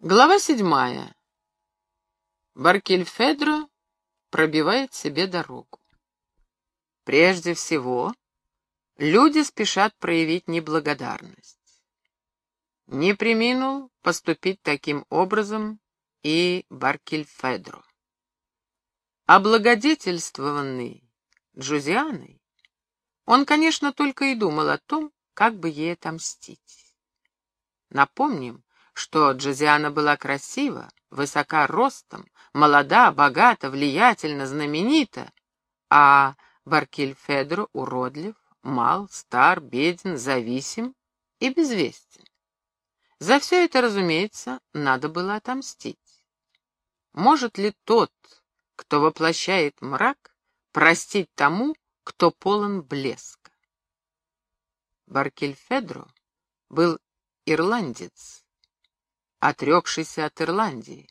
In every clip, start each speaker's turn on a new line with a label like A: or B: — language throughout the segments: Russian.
A: Глава седьмая. Баркельфедро пробивает себе дорогу. Прежде всего, люди спешат проявить неблагодарность. Не приминул поступить таким образом и Баркельфедро. Облагодетельствованный Джузианой, он, конечно, только и думал о том, как бы ей отомстить. Напомним, что Джозиана была красива, высока ростом, молода, богата, влиятельна, знаменита, а Баркильфедро уродлив, мал, стар, беден, зависим и безвестен. За все это, разумеется, надо было отомстить. Может ли тот, кто воплощает мрак, простить тому, кто полон блеска? Баркельфедро был ирландец, отрекшийся от Ирландии.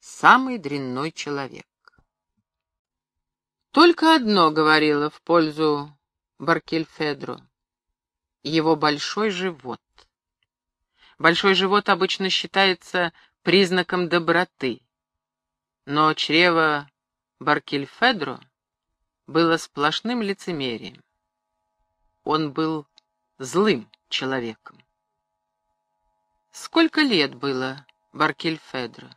A: Самый дрянной человек. Только одно говорило в пользу Баркельфедро — его большой живот. Большой живот обычно считается признаком доброты, но чрево Баркельфедро было сплошным лицемерием. Он был злым человеком. Сколько лет было Баркельфедро?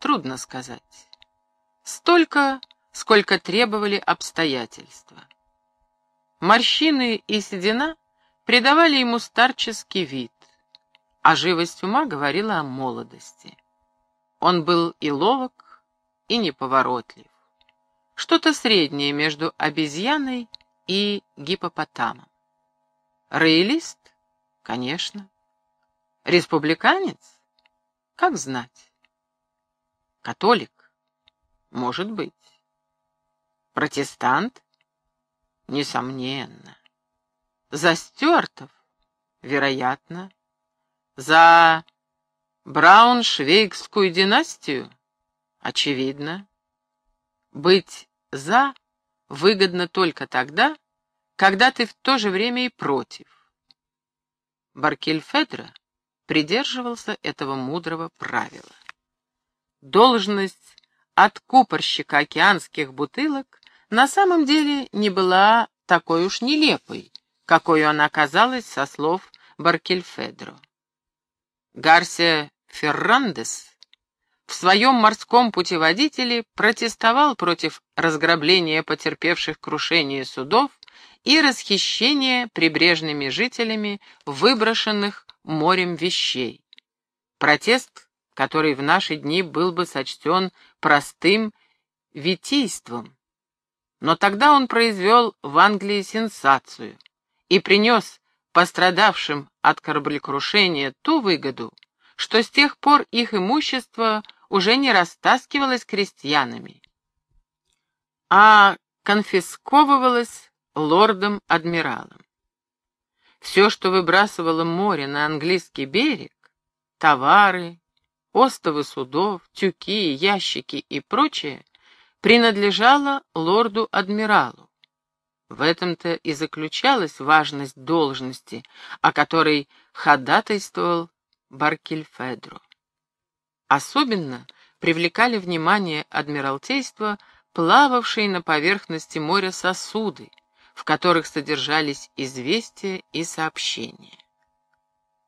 A: Трудно сказать. Столько, сколько требовали обстоятельства. Морщины и седина придавали ему старческий вид, а живость ума говорила о молодости. Он был и ловок, и неповоротлив. Что-то среднее между обезьяной и гипопотамом. Роялист? Конечно. Республиканец? Как знать. Католик? Может быть. Протестант? Несомненно. За Стюартов? Вероятно. За Брауншвейгскую династию? Очевидно. Быть «за» выгодно только тогда, когда ты в то же время и против. Баркельфедро придерживался этого мудрого правила. Должность откупорщика океанских бутылок на самом деле не была такой уж нелепой, какой она оказалась со слов Баркельфедро. Гарсия Феррандес в своем морском путеводителе протестовал против разграбления потерпевших крушение судов и расхищения прибрежными жителями выброшенных морем вещей. Протест, который в наши дни был бы сочтен простым витийством. Но тогда он произвел в Англии сенсацию и принес пострадавшим от кораблекрушения ту выгоду, что с тех пор их имущество уже не растаскивалось крестьянами, а конфисковывалось лордом-адмиралом. Все, что выбрасывало море на английский берег, товары, остовы судов, тюки, ящики и прочее, принадлежало лорду-адмиралу. В этом-то и заключалась важность должности, о которой ходатайствовал Баркельфедро. Особенно привлекали внимание Адмиралтейства плававшие на поверхности моря сосуды, в которых содержались известия и сообщения.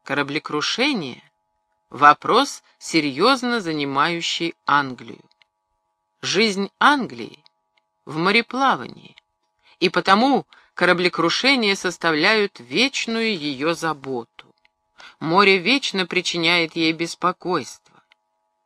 A: Кораблекрушение — вопрос, серьезно занимающий Англию. Жизнь Англии в мореплавании, и потому кораблекрушения составляют вечную ее заботу. Море вечно причиняет ей беспокойство.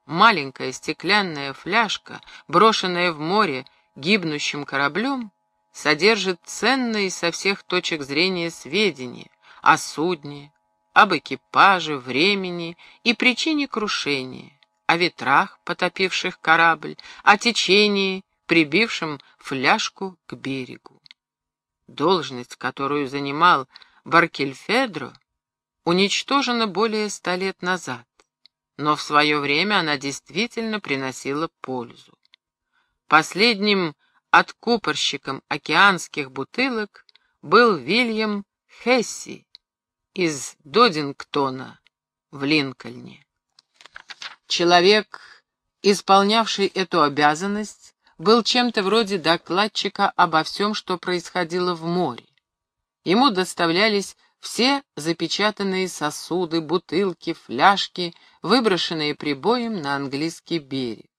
A: Маленькая стеклянная фляжка, брошенная в море гибнущим кораблем, содержит ценные со всех точек зрения сведения о судне, об экипаже, времени и причине крушения, о ветрах, потопивших корабль, о течении, прибившем фляжку к берегу. Должность, которую занимал Баркельфедро, уничтожена более ста лет назад, но в свое время она действительно приносила пользу. Последним откупорщиком океанских бутылок был Вильям Хесси из Додингтона в Линкольне. Человек, исполнявший эту обязанность, был чем-то вроде докладчика обо всем, что происходило в море. Ему доставлялись все запечатанные сосуды, бутылки, фляжки, выброшенные прибоем на английский берег.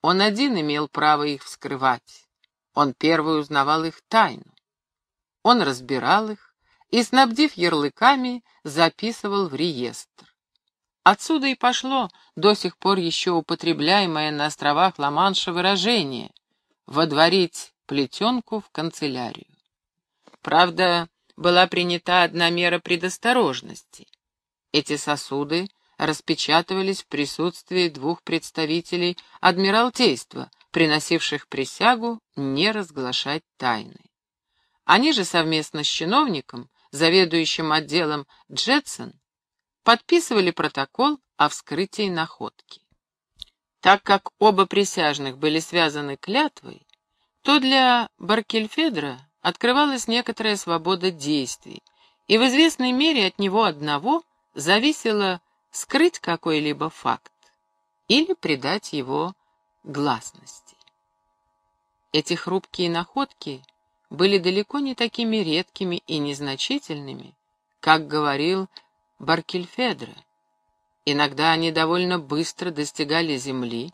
A: Он один имел право их вскрывать. Он первый узнавал их тайну. Он разбирал их и, снабдив ярлыками, записывал в реестр. Отсюда и пошло до сих пор еще употребляемое на островах Ла-Манша выражение «водворить плетенку в канцелярию». Правда, была принята одна мера предосторожности. Эти сосуды распечатывались в присутствии двух представителей Адмиралтейства, приносивших присягу не разглашать тайны. Они же совместно с чиновником, заведующим отделом Джетсон, подписывали протокол о вскрытии находки. Так как оба присяжных были связаны клятвой, то для Баркельфедра открывалась некоторая свобода действий, и в известной мере от него одного зависело скрыть какой-либо факт или придать его гласности. Эти хрупкие находки были далеко не такими редкими и незначительными, как говорил Баркельфедро. Иногда они довольно быстро достигали земли,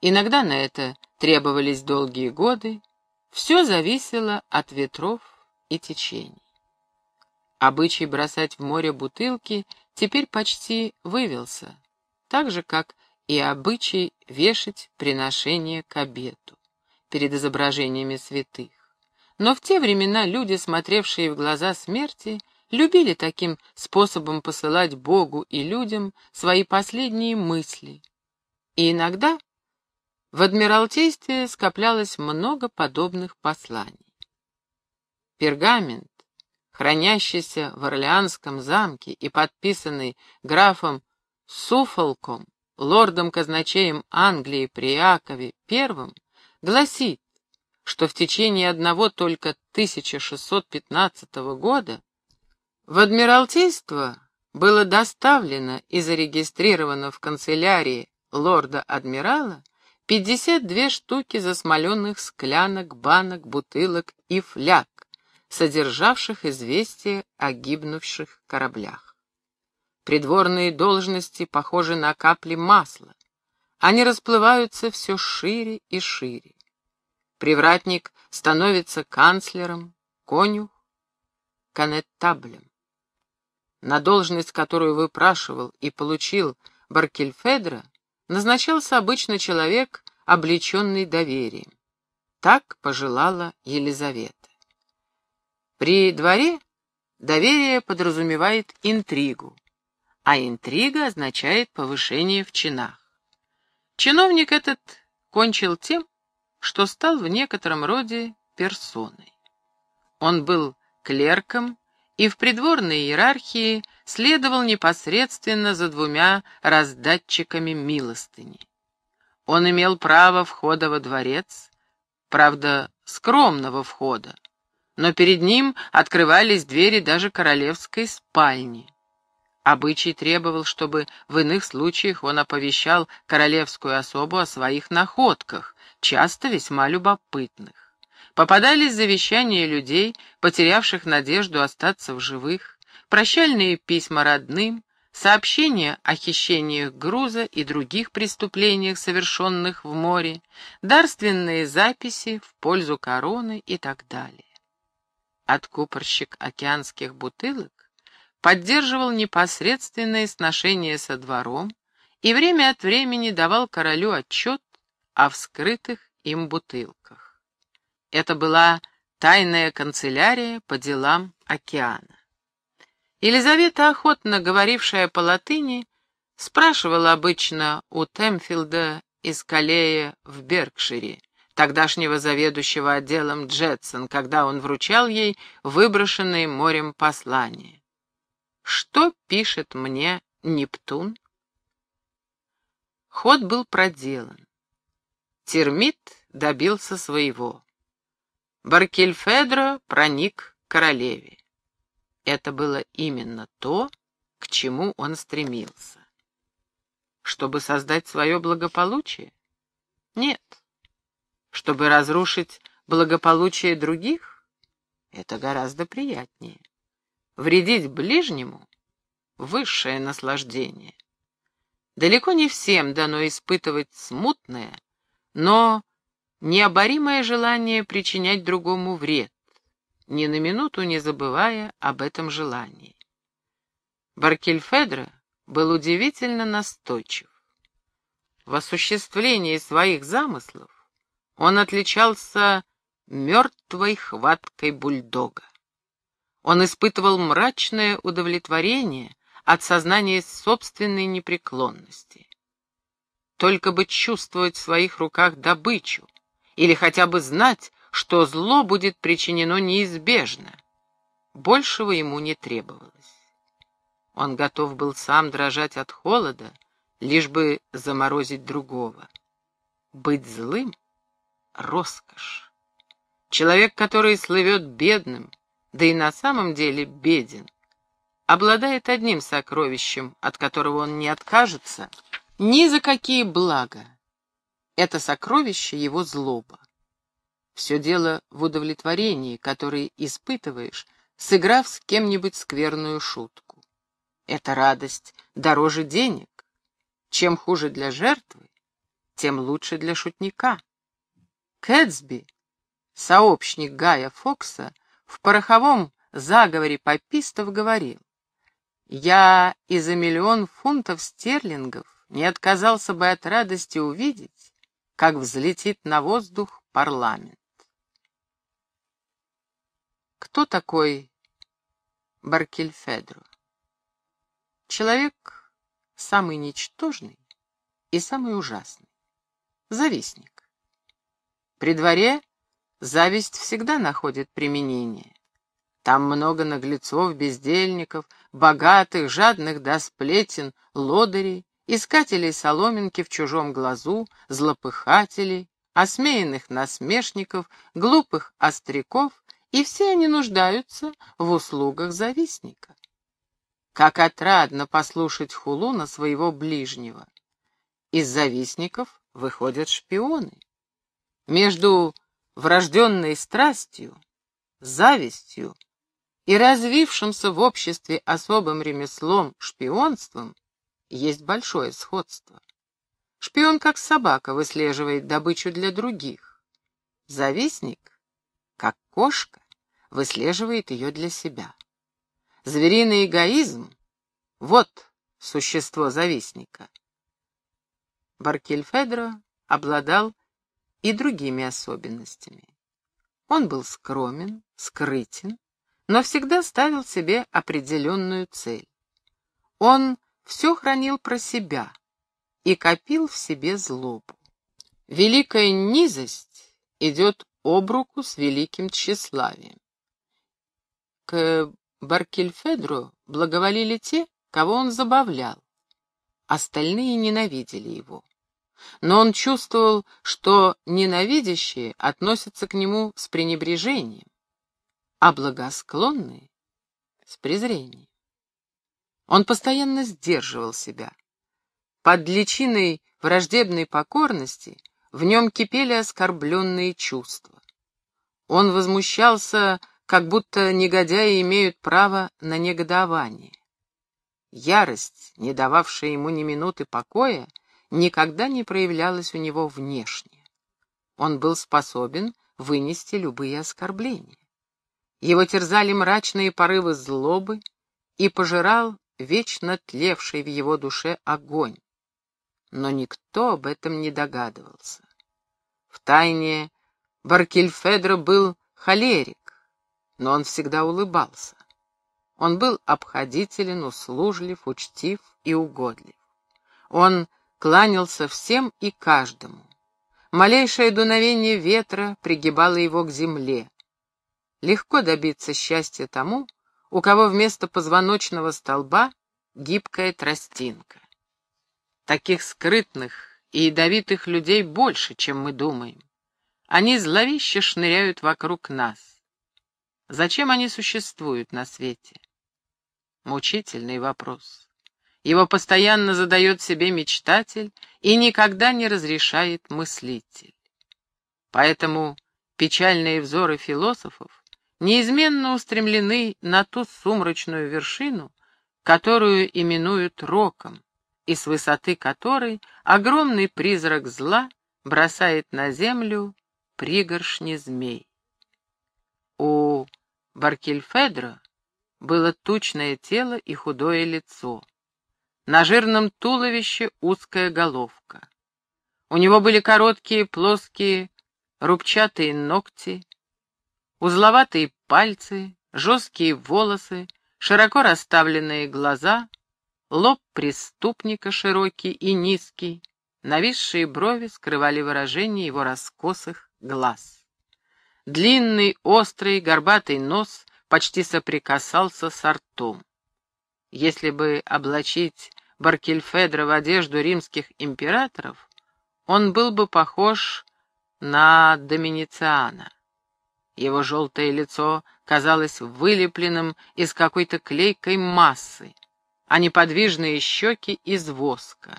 A: иногда на это требовались долгие годы, все зависело от ветров и течений. Обычай бросать в море бутылки теперь почти вывелся, так же, как и обычай вешать приношение к обету перед изображениями святых. Но в те времена люди, смотревшие в глаза смерти, любили таким способом посылать Богу и людям свои последние мысли. И иногда в Адмиралтействе скоплялось много подобных посланий. Пергамент, хранящийся в Орлеанском замке и подписанный графом Суфолком, лордом-казначеем Англии при Иакове I, гласит, что в течение одного только 1615 года в Адмиралтейство было доставлено и зарегистрировано в канцелярии лорда-адмирала 52 штуки засмоленных склянок, банок, бутылок и фляг, содержавших известие о гибнувших кораблях. Придворные должности похожи на капли масла. Они расплываются все шире и шире. Привратник становится канцлером, конюх — конеттаблем. На должность, которую выпрашивал и получил Баркельфедро, назначался обычно человек, облеченный доверием. Так пожелала Елизавета. При дворе доверие подразумевает интригу, а интрига означает повышение в чинах. Чиновник этот кончил тем, что стал в некотором роде персоной. Он был клерком и в придворной иерархии следовал непосредственно за двумя раздатчиками милостыни. Он имел право входа во дворец, правда, скромного входа, но перед ним открывались двери даже королевской спальни. Обычай требовал, чтобы в иных случаях он оповещал королевскую особу о своих находках, часто весьма любопытных. Попадались завещания людей, потерявших надежду остаться в живых, прощальные письма родным, сообщения о хищениях груза и других преступлениях, совершенных в море, дарственные записи в пользу короны и так далее. Откупорщик океанских бутылок поддерживал непосредственное сношение со двором и время от времени давал королю отчет о вскрытых им бутылках. Это была тайная канцелярия по делам океана. Елизавета, охотно говорившая по латыни, спрашивала обычно у Темфилда из Калея в Беркшире, тогдашнего заведующего отделом Джетсон, когда он вручал ей выброшенные морем послания. «Что пишет мне Нептун?» Ход был проделан. Термит добился своего. Баркельфедро проник к королеве. Это было именно то, к чему он стремился. Чтобы создать свое благополучие? Нет. Чтобы разрушить благополучие других? Это гораздо приятнее. Вредить ближнему — высшее наслаждение. Далеко не всем дано испытывать смутное, но необоримое желание причинять другому вред, ни на минуту не забывая об этом желании. Баркельфедро был удивительно настойчив. В осуществлении своих замыслов он отличался мертвой хваткой бульдога. Он испытывал мрачное удовлетворение от сознания собственной непреклонности. Только бы чувствовать в своих руках добычу, или хотя бы знать, что зло будет причинено неизбежно. Большего ему не требовалось. Он готов был сам дрожать от холода, лишь бы заморозить другого. Быть злым — роскошь. Человек, который слывет бедным, да и на самом деле беден, обладает одним сокровищем, от которого он не откажется ни за какие блага. Это сокровище его злоба. Все дело в удовлетворении, которое испытываешь, сыграв с кем-нибудь скверную шутку. Эта радость дороже денег. Чем хуже для жертвы, тем лучше для шутника. Кэтсби, сообщник Гая Фокса, в пороховом заговоре попистов говорил, «Я и за миллион фунтов стерлингов не отказался бы от радости увидеть, как взлетит на воздух парламент». Кто такой Баркельфедро? Человек самый ничтожный и самый ужасный. Завистник. При дворе зависть всегда находит применение. Там много наглецов, бездельников, богатых, жадных до сплетен, лодырей, искателей соломинки в чужом глазу, злопыхателей, осмеянных насмешников, глупых остряков и все они нуждаются в услугах завистника. Как отрадно послушать хулу на своего ближнего. Из завистников выходят шпионы. Между врожденной страстью, завистью и развившимся в обществе особым ремеслом шпионством есть большое сходство. Шпион, как собака, выслеживает добычу для других. Завистник как кошка выслеживает ее для себя. Звериный эгоизм — вот существо завистника. Баркельфедро обладал и другими особенностями. Он был скромен, скрытен, но всегда ставил себе определенную цель. Он все хранил про себя и копил в себе злобу. Великая низость идет об руку с великим тщеславием. К Баркельфедру благоволили те, кого он забавлял. Остальные ненавидели его. Но он чувствовал, что ненавидящие относятся к нему с пренебрежением, а благосклонные — с презрением. Он постоянно сдерживал себя. Под личиной враждебной покорности — в нем кипели оскорбленные чувства. Он возмущался, как будто негодяи имеют право на негодование. Ярость, не дававшая ему ни минуты покоя, никогда не проявлялась у него внешне. Он был способен вынести любые оскорбления. Его терзали мрачные порывы злобы и пожирал вечно тлевший в его душе огонь но никто об этом не догадывался. В тайне Баркельфедро был холерик, но он всегда улыбался. Он был обходителен, услужлив, учтив и угодлив. Он кланялся всем и каждому. Малейшее дуновение ветра пригибало его к земле. Легко добиться счастья тому, у кого вместо позвоночного столба гибкая тростинка. Таких скрытных и ядовитых людей больше, чем мы думаем. Они зловеще шныряют вокруг нас. Зачем они существуют на свете? Мучительный вопрос. Его постоянно задает себе мечтатель и никогда не разрешает мыслитель. Поэтому печальные взоры философов неизменно устремлены на ту сумрачную вершину, которую именуют роком, и с высоты которой огромный призрак зла бросает на землю пригоршни змей. У Баркельфедро было тучное тело и худое лицо. На жирном туловище узкая головка. У него были короткие, плоские, рубчатые ногти, узловатые пальцы, жесткие волосы, широко расставленные глаза, лоб преступника широкий и низкий, нависшие брови скрывали выражение его раскосых глаз. Длинный, острый, горбатый нос почти соприкасался с ртом. Если бы облачить Баркельфедра в одежду римских императоров, он был бы похож на Доминициана. Его желтое лицо казалось вылепленным из какой-то клейкой массы, а неподвижные щеки — из воска.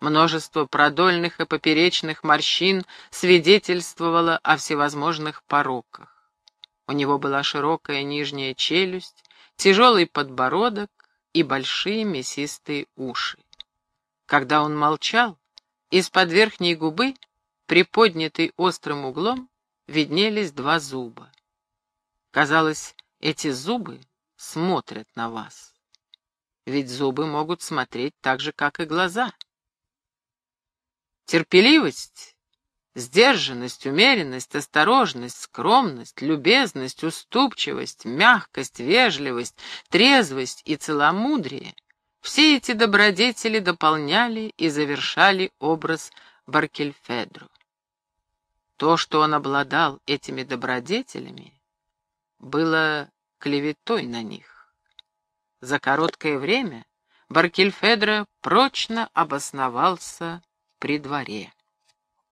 A: Множество продольных и поперечных морщин свидетельствовало о всевозможных пороках. У него была широкая нижняя челюсть, тяжелый подбородок и большие мясистые уши. Когда он молчал, из-под верхней губы, приподнятой острым углом, виднелись два зуба. Казалось, эти зубы смотрят на вас. Ведь зубы могут смотреть так же, как и глаза. Терпеливость Сдержанность, умеренность, осторожность, скромность, любезность, уступчивость, мягкость, вежливость, трезвость и целомудрие — все эти добродетели дополняли и завершали образ Баркельфедру. То, что он обладал этими добродетелями, было клеветой на них. За короткое время Баркельфедро прочно обосновался при дворе.